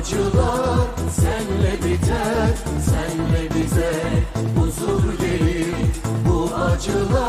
acılar senle biter, senle bize huzur gelir. Bu acılar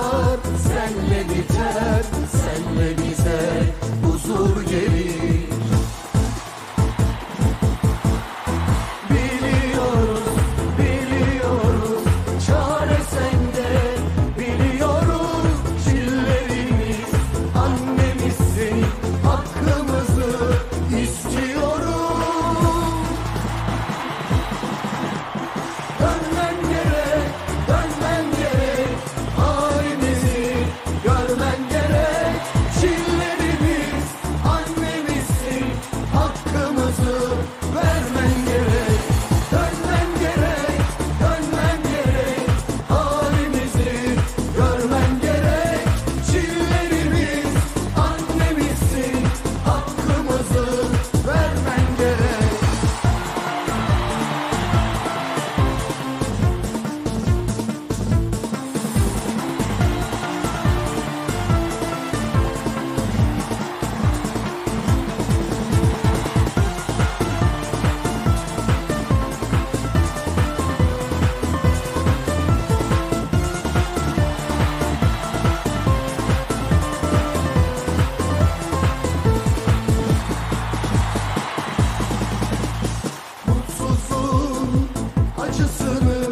acısını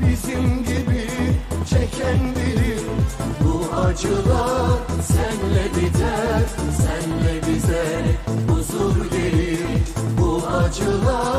bizim gibi çeken bilir. Bu acılar senle biter, senle bize huzur gelir Bu acılar